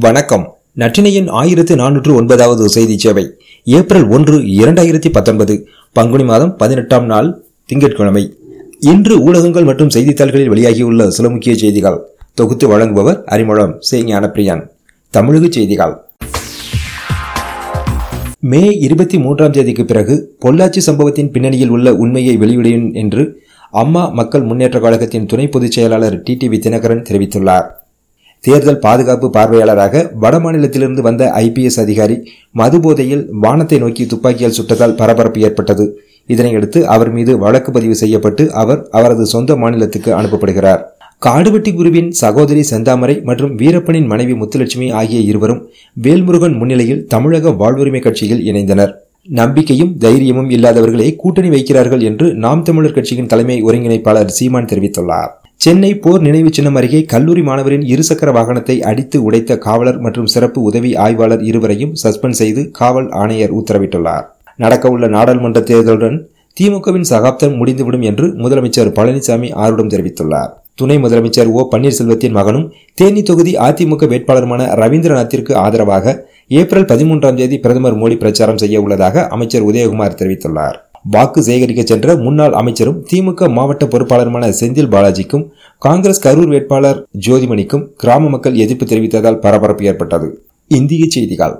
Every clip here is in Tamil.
வணக்கம். நற்றினையின் ஆயிரத்து நானூற்று ஒன்பதாவது செய்தி சேவை ஏப்ரல் ஒன்று இரண்டாயிரத்தி பத்தொன்பது பங்குனி மாதம் பதினெட்டாம் நாள் திங்கட்கிழமை. இன்று ஊடகங்கள் மற்றும் செய்தித்தாள்களில் வெளியாகியுள்ள சில முக்கிய செய்திகள். தொகுத்து வழங்குபவர் அறிமுகம் சே. ஞானப்பிரியான். தமிழக செய்திகள். மே இருபத்தி மூன்றாம் தேதிக்கு பிறகு பொள்ளாச்சி சம்பவத்தின் பின்னணியில் உள்ள உண்மையை வெளியிடும் என்று அம்மா மக்கள் முன்னேற்ற கழகத்தின் துணை பொதுச் செயலாளர் டி. டி. வி. தினகரன் தெரிவித்துள்ளார். தேர்தல் பாதுகாப்பு பார்வையாளராக வடமாநிலத்திலிருந்து வந்த ஐபிஎஸ் அதிகாரி மதுபோதையில் வானத்தை நோக்கி துப்பாக்கியால் சுட்டதால் பரபரப்பு ஏற்பட்டது. இதனையடுத்து அவர் மீது வழக்கு பதிவு செய்யப்பட்டு அவர் அவரது சொந்த மாநிலத்துக்கு அனுப்பப்படுகிறார். காடுவெட்டி குருவின் சகோதரி செந்தாமரை மற்றும் வீரப்பனின் மனைவி முத்துலட்சுமி ஆகிய இருவரும் வேல்முருகன் முன்னிலையில் தமிழக வாழ்வுரிமை கட்சியில் இணைந்தனர். நம்பிக்கையும் தைரியமும் இல்லாதவர்களே கூட்டணி வைக்கிறார்கள் என்று நாம் தமிழர் கட்சியின் தலைமை ஒருங்கிணைப்பாளர் சீமான் தெரிவித்துள்ளார். சென்னை போர் நினைவு சின்னம் அருகே கல்லூரி மாணவரின் இருசக்கர வாகனத்தை அடித்து உடைத்த காவலர் மற்றும் சிறப்பு உதவி ஆய்வாளர் இருவரையும் சஸ்பெண்ட் செய்து காவல் ஆணையர் உத்தரவிட்டுள்ளார். நடக்கவுள்ள நாடாளுமன்ற தேர்தலுடன் திமுகவின் சகாப்தம் முடிந்துவிடும் என்று முதலமைச்சர் பழனிசாமி ஆர்வம் தெரிவித்துள்ளார். துணை முதலமைச்சர் ஓ பன்னீர்செல்வத்தின் மகனும் தேனி தொகுதி அதிமுக வேட்பாளருமான ரவீந்திரநாத்திற்கு ஆதரவாக ஏப்ரல் பதிமூன்றாம் தேதி பிரதமர் மோடி பிரச்சாரம் செய்ய உள்ளதாக அமைச்சர் உதயகுமார் தெரிவித்துள்ளார். வாக்கு சேகரிக்க சென்ற முன்னாள் அமைச்சரும் திமுக மாவட்ட பொறுப்பாளருமான செந்தில் பாலாஜிக்கும் காங்கிரஸ் கரூர் வேட்பாளர் ஜோதிமணிக்கும் கிராம மக்கள் எதிர்ப்பு தெரிவித்ததால் பரபரப்பு ஏற்பட்டது. இந்திய செய்திகள்.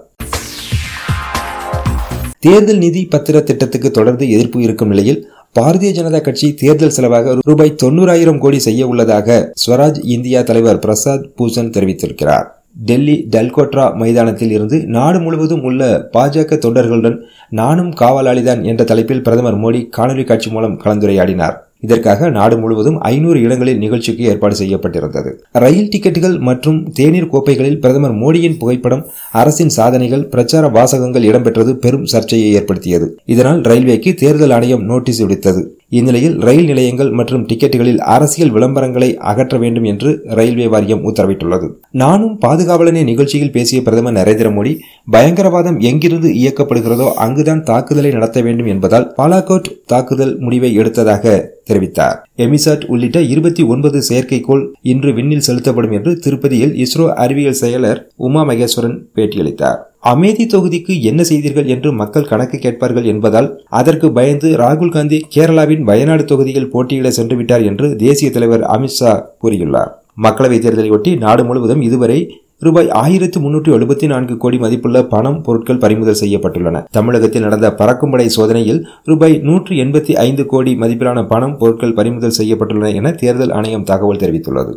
தேர்தல் நிதி பத்திர திட்டத்துக்கு தொடர்ந்து எதிர்ப்பு இருக்கும் நிலையில் பாரதிய ஜனதா கட்சி தேர்தல் செலவாக ரூபாய் தொன்னூறாயிரம் கோடி செய்ய உள்ளதாக ஸ்வராஜ் இந்தியா தலைவர் பிரசாத் பூசன் தெரிவித்திருக்கிறார். டெல்லி டல்கோட்ரா மைதானத்தில் இருந்து நாடு முழுவதும் உள்ள பாஜக தொண்டர்களுடன் நானும் காவலாளிதான் என்ற தலைப்பில் பிரதமர் மோடி காணொலி காட்சி மூலம் கலந்துரையாடினார். இதற்காக நாடு முழுவதும் ஐநூறு இடங்களில் நிகழ்ச்சிக்கு ஏற்பாடு செய்யப்பட்டிருந்தது. ரயில் டிக்கெட்டுகள் மற்றும் தேநீர் கோப்பைகளில் பிரதமர் மோடியின் புகைப்படம் அரசின் சாதனைகள் பிரச்சார வாசகங்கள் இடம்பெற்றது பெரும் சர்ச்சையை ஏற்படுத்தியது. இதனால் ரயில்வேக்கு தேர்தல் ஆணையம் நோட்டீஸ் விடுத்தது. இந்நிலையில் ரயில் நிலையங்கள் மற்றும் டிக்கெட்டுகளில் அரசியல் விளம்பரங்களை அகற்ற வேண்டும் என்று ரயில்வே வாரியம் உத்தரவிட்டுள்ளது. நானும் பாதுகாவலனே நிகழ்ச்சியில் பேசிய பிரதமர் நரேந்திர மோடி பயங்கரவாதம் எங்கிருந்து இயக்கப்படுகிறதோ அங்குதான் தாக்குதலை நடத்த வேண்டும் என்பதால் பாலாகோட் தாக்குதல் முடிவை எடுத்ததாக தெரிவித்தார். எமிசாட் உள்ளிட்ட இருபத்தி ஒன்பது செயற்கைக்கோள் இன்று விண்ணில் செலுத்தப்படும் என்று திருப்பதியில் இஸ்ரோ அறிவியல் செயலர் உமா மகேஸ்வரன் பேட்டியளித்தார். அமேதி தொகுதிக்கு என்ன செய்தீர்கள் என்று மக்கள் கணக்கு கேட்பார்கள் என்பதால் அதற்கு பயந்து ராகுல் காந்தி கேரளாவின் வயநாடு தொகுதியில் போட்டியிட சென்றுவிட்டார் என்று தேசிய தலைவர் அமித்ஷா கூறியுள்ளார். மக்களவைத் தேர்தலையொட்டி நாடு முழுவதும் இதுவரை ரூபாய் ஆயிரத்து முன்னூற்று எழுபத்தி நான்கு கோடி மதிப்புள்ள பணம் பொருட்கள் பறிமுதல் செய்யப்பட்டுள்ளன. தமிழகத்தில் நடந்த பறக்கும்படை சோதனையில் ரூபாய் நூற்று எண்பத்தி ஐந்து கோடி மதிப்பிலான பணம் பொருட்கள் பறிமுதல் செய்யப்பட்டுள்ளன என தேர்தல் ஆணையம் தகவல் தெரிவித்துள்ளது.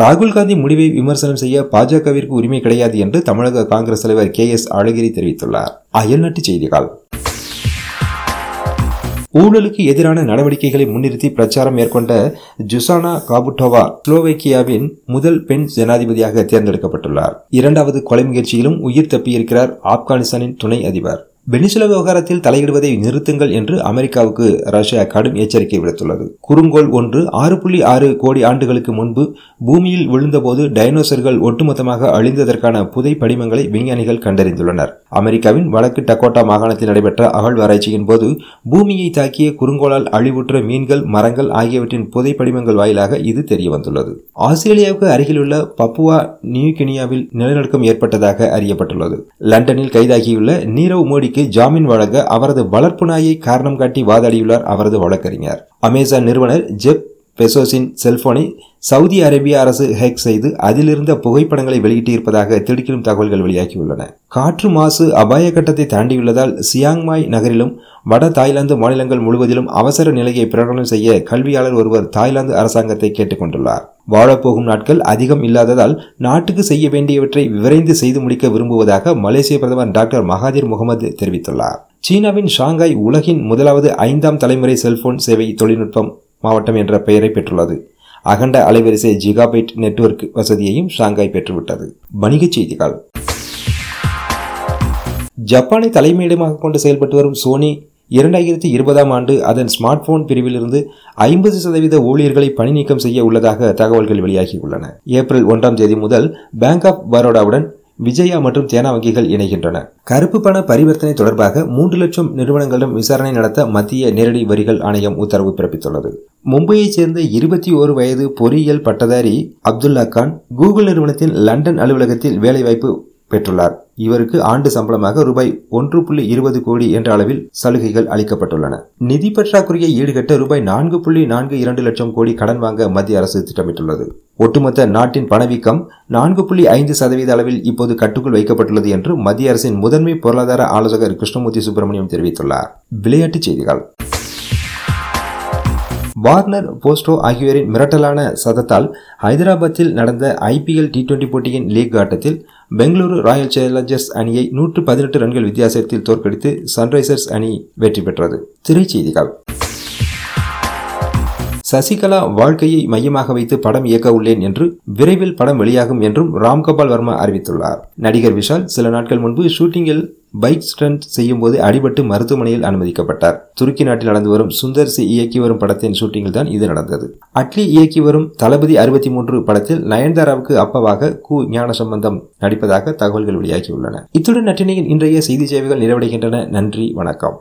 ராகுல் காந்தி முடிவை விமர்சனம் செய்ய பாஜகவிற்கு உரிமை கிடையாது என்று தமிழக காங்கிரஸ் தலைவர் கே எஸ் அழகிரி தெரிவித்துள்ளார். அயல்நாட்டு செய்திகள். ஊழலுக்கு எதிரான நடவடிக்கைகளை முன்னிறுத்தி பிரச்சாரம் மேற்கொண்ட ஜுசானா காபுட்டோவா ஸ்லோவேக்கியாவின் முதல் பெண் ஜனாதிபதியாக தேர்ந்தெடுக்கப்பட்டுள்ளார். இரண்டாவது கொலை முயற்சியிலும் உயிர் தப்பியிருக்கிறார் ஆப்கானிஸ்தானின் துணை அதிபர். வெனிசுலா விவகாரத்தில் தலையிடுவதை நிறுத்துங்கள் என்று அமெரிக்காவுக்கு ரஷ்யா கடும் எச்சரிக்கை விடுத்துள்ளது. குறுங்கோள் ஒன்று ஆறு புள்ளி ஆறு கோடி ஆண்டுகளுக்கு முன்பு பூமியில் விழுந்தபோது டைனோசர்கள் ஒட்டுமொத்தமாக அழிந்ததற்கான புதை படிமங்களை விஞ்ஞானிகள் கண்டறிந்துள்ளனர். அமெரிக்காவின் வடக்கு டக்கோட்டா மாகாணத்தில் நடைபெற்ற அகழ்வாராய்ச்சியின் போது பூமியை தாக்கிய குறுங்கோளால் அழிவுற்ற மீன்கள் மரங்கள் ஆகியவற்றின் புதை படிமங்கள் வாயிலாக இது தெரியவந்துள்ளது. ஆஸ்திரேலியாவுக்கு அருகிலுள்ள பப்புவா நியூகினியாவில் நிலநடுக்கம் ஏற்பட்டதாக அறியப்பட்டுள்ளது. லண்டனில் கைதாகியுள்ள நீரவ் மோடி மோடிக்கு ஜாமீன் வழங்க அவரது வளர்ப்பு நாயை காரணம் காட்டி வாதாடியுள்ளார் அவரது வழக்கறிஞர். அமேசான் நிறுவனர் ஜெப் பெசோஸின் செல்போனை சவுதி அரேபிய அரசு ஹேக் செய்து அதிலிருந்த புகைப்படங்களை வெளியிட்டிருப்பதாக திடுக்கிடும் தகவல்கள் வெளியாகியுள்ளன. காற்று மாசு அபாய கட்டத்தை தாண்டியுள்ளதால் சியாங்மாய் நகரிலும் வட தாய்லாந்து மாநிலங்கள் முழுவதிலும் அவசர நிலையை பிரகடனம் செய்ய கல்வியாளர் ஒருவர் தாய்லாந்து அரசாங்கத்தை கேட்டுக்கொண்டுள்ளார். வாழப்போகும் நாட்கள் அதிகம் இல்லாததால் நாட்டுக்கு செய்ய வேண்டியவற்றை விரைந்து செய்து முடிக்க விரும்புவதாக மலேசிய பிரதமர் டாக்டர் மகாதீர் முகமது தெரிவித்துள்ளார். சீனாவின் ஷாங்காய் உலகின் முதலாவது ஐந்தாம் தலைமுறை செல்போன் சேவை தொழில்நுட்பம் மாவட்டம் என்ற பெயரை பெற்றுள்ளது. அகண்ட அலைவரிசை ஜிகாபைட் நெட்வொர்க் வசதியையும் ஷாங்காய் பெற்றுவிட்டது. வணிகச் செய்திகள். ஜப்பானை தலைமையிடமாக கொண்டு செயல்பட்டு வரும் சோனி இரண்டாயிரத்தி இருபதாம் ஆண்டு அதன் ஸ்மார்ட் போன் பிரிவிலிருந்து ஐம்பது சதவீத ஊழியர்களை பணி நீக்கம் செய்ய உள்ளதாக தகவல்கள் வெளியாகியுள்ளன. ஏப்ரல் ஒன்றாம் தேதி முதல் பேங்க் ஆப் பரோடாவுடன் விஜயா மற்றும் தேனா வங்கிகள் இணைகின்றன. கருப்பு பண பரிவர்த்தனை தொடர்பாக மூன்று லட்சம் நிறுவனங்களிடம் விசாரணை நடத்த மத்திய நேரடி வரிகள் ஆணையம் உத்தரவு பிறப்பித்துள்ளது. மும்பையைச் சேர்ந்த இருபத்தி ஓரு வயது பொறியியல் பட்டதாரி அப்துல்லா கான் கூகுள் நிறுவனத்தின் லண்டன் அலுவலகத்தில் வேலைவாய்ப்பு பெற்றுள்ளார். இவருக்கு ஆண்டு சம்பளமாக ரூபாய் ஒன்று புள்ளி இருபது கோடி என்ற அளவில் சலுகைகள் அளிக்கப்பட்டுள்ளன. நிதி பற்றாக்குறையை ஈடுகட்ட ரூபாய் நான்கு புள்ளி நான்கு இரண்டு லட்சம் கோடி கடன் வாங்க மத்திய அரசு திட்டமிட்டுள்ளது. ஒட்டுமொத்த நாட்டின் பணவீக்கம் நான்கு புள்ளி ஐந்து சதவீத அளவில் இப்போது கட்டுக்குள் வைக்கப்பட்டுள்ளது என்று மத்திய அரசின் முதன்மை பொருளாதார ஆலோசகர் கிருஷ்ணமூர்த்தி சுப்பிரமணியம் தெரிவித்துள்ளார். விளையாட்டுச் செய்திகள். வார்னர் போஸ்டோ ஆகியோரின் மிரட்டலான சதத்தால் ஹைதராபாத்தில் நடந்த ஐபிஎல் டி டுவெண்டி போட்டியின் லீக் ஆட்டத்தில் பெங்களூரு ராயல் சேலஞ்சர்ஸ் அணியை நூற்று பதினெட்டு ரன்கள் வித்தியாசத்தில் தோற்கடித்து சன்ரைசர்ஸ் அணி வெற்றி பெற்றது. திரைச்செய்திகள் சசிகலா வாழ்க்கையை மையமாக வைத்து படம் இயக்க உள்ளேன் என்று விரைவில் படம் வெளியாகும் என்றும் ராம்கோபால் வர்மா அறிவித்துள்ளார். நடிகர் விஷால் சில நாட்கள் முன்பு ஷூட்டிங்கில் பைக் ஸ்டண்ட் செய்யும் போது அடிபட்டு மருத்துவமனையில் அனுமதிக்கப்பட்டார். துருக்கி நாட்டில் நடந்து வரும் சுந்தர் சி இயக்கி வரும் படத்தின் ஷூட்டிங்கில் தான் இது நடந்தது. அட்லி இயக்கி வரும் தளபதி அறுபத்தி மூன்று படத்தில் நயன்தாராவுக்கு அப்பாவாக கு ஞான சம்பந்தம் நடிப்பதாக தகவல்கள் வெளியாகியுள்ளன. இத்துடன் நட்டினையின் இன்றைய செய்தி சேவைகள் நிறைவடைகின்றன. நன்றி வணக்கம்.